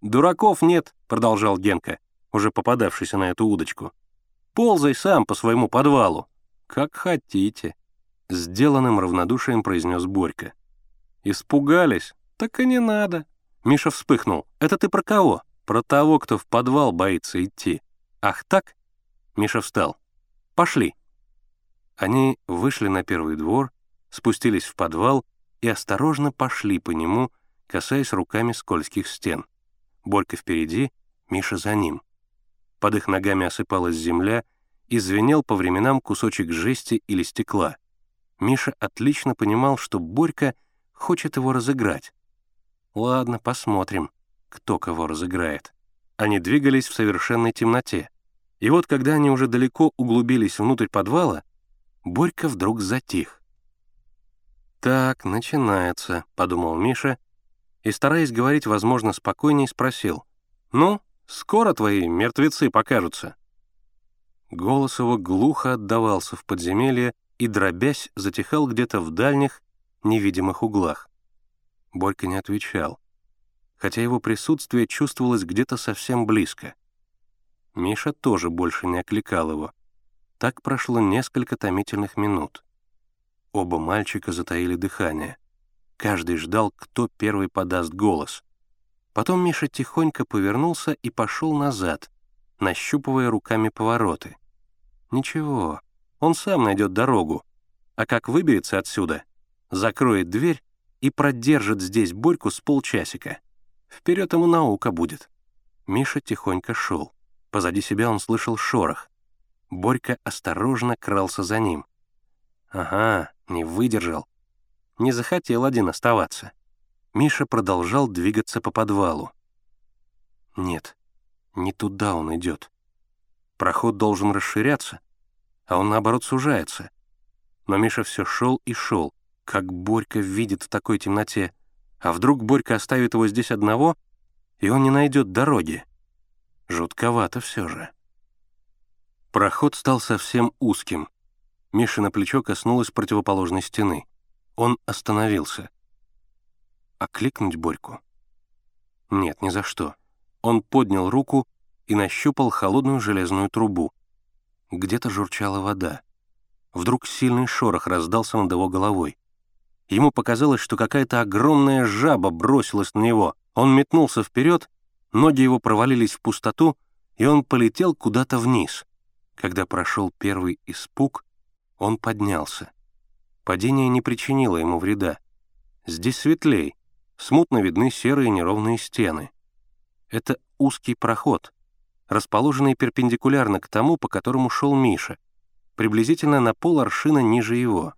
«Дураков нет», — продолжал Генка, уже попадавшийся на эту удочку. «Ползай сам по своему подвалу». «Как хотите», — сделанным равнодушием произнес Борька. «Испугались? Так и не надо». Миша вспыхнул. «Это ты про кого?» «Про того, кто в подвал боится идти». «Ах так?» Миша встал. «Пошли». Они вышли на первый двор, спустились в подвал и осторожно пошли по нему, касаясь руками скользких стен. Борька впереди, Миша за ним. Под их ногами осыпалась земля, и звенел по временам кусочек жести или стекла. Миша отлично понимал, что Борька хочет его разыграть. Ладно, посмотрим, кто кого разыграет. Они двигались в совершенной темноте. И вот, когда они уже далеко углубились внутрь подвала, Борька вдруг затих. «Так, начинается», — подумал Миша, и, стараясь говорить, возможно, спокойней, спросил. «Ну, скоро твои мертвецы покажутся?» Голос его глухо отдавался в подземелье и, дробясь, затихал где-то в дальних, невидимых углах. Борька не отвечал, хотя его присутствие чувствовалось где-то совсем близко. Миша тоже больше не окликал его. Так прошло несколько томительных минут. Оба мальчика затаили дыхание. Каждый ждал, кто первый подаст голос. Потом Миша тихонько повернулся и пошел назад, нащупывая руками повороты. Ничего, он сам найдет дорогу. А как выберется отсюда, закроет дверь и продержит здесь Борьку с полчасика. Вперед ему наука будет. Миша тихонько шел. Позади себя он слышал шорох. Борька осторожно крался за ним. Ага, не выдержал. Не захотел один оставаться. Миша продолжал двигаться по подвалу. Нет, не туда он идет. Проход должен расширяться, а он, наоборот, сужается. Но Миша все шел и шел, как Борька видит в такой темноте. А вдруг Борька оставит его здесь одного, и он не найдет дороги? Жутковато все же. Проход стал совсем узким. Миша на плечо коснулась противоположной стены. Он остановился. Окликнуть Борьку? Нет, ни за что. Он поднял руку и нащупал холодную железную трубу. Где-то журчала вода. Вдруг сильный шорох раздался над его головой. Ему показалось, что какая-то огромная жаба бросилась на него. Он метнулся вперед, ноги его провалились в пустоту, и он полетел куда-то вниз. Когда прошел первый испуг, он поднялся. Падение не причинило ему вреда. Здесь светлей, смутно видны серые неровные стены. Это узкий проход, расположенный перпендикулярно к тому, по которому шел Миша, приблизительно на пол аршина ниже его.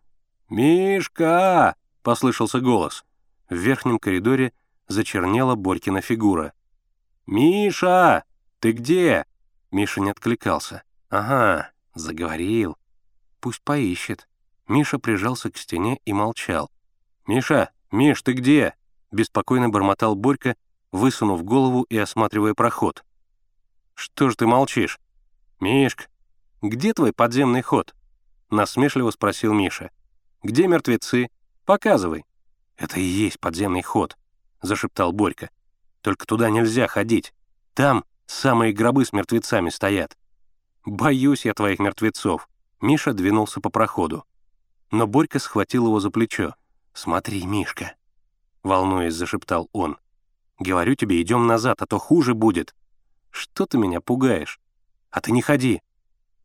«Мишка!» — послышался голос. В верхнем коридоре зачернела Борькина фигура. «Миша! Ты где?» Миша не откликался. «Ага, заговорил. Пусть поищет». Миша прижался к стене и молчал. «Миша! Миш, ты где?» — беспокойно бормотал Борька, высунув голову и осматривая проход. «Что ж ты молчишь?» «Мишка, где твой подземный ход?» — насмешливо спросил Миша. «Где мертвецы? Показывай». «Это и есть подземный ход», — зашептал Борька. «Только туда нельзя ходить. Там самые гробы с мертвецами стоят». «Боюсь я твоих мертвецов», — Миша двинулся по проходу. Но Борька схватил его за плечо. «Смотри, Мишка», — волнуясь, зашептал он. «Говорю тебе, идем назад, а то хуже будет. Что ты меня пугаешь? А ты не ходи.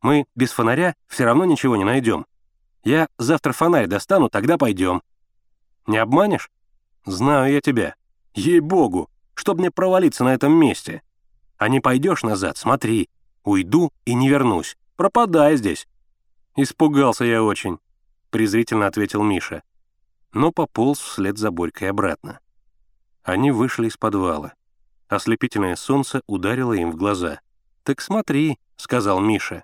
Мы без фонаря все равно ничего не найдем. Я завтра фонарь достану, тогда пойдем. Не обманешь? Знаю я тебя. Ей-богу, чтоб мне провалиться на этом месте. А не пойдешь назад, смотри. Уйду и не вернусь. Пропадай здесь. Испугался я очень, презрительно ответил Миша. Но пополз вслед за Борькой обратно. Они вышли из подвала. Ослепительное солнце ударило им в глаза. «Так смотри», — сказал Миша.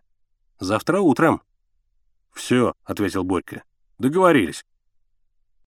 «Завтра утром». «Все», — ответил Борька. «Договорились».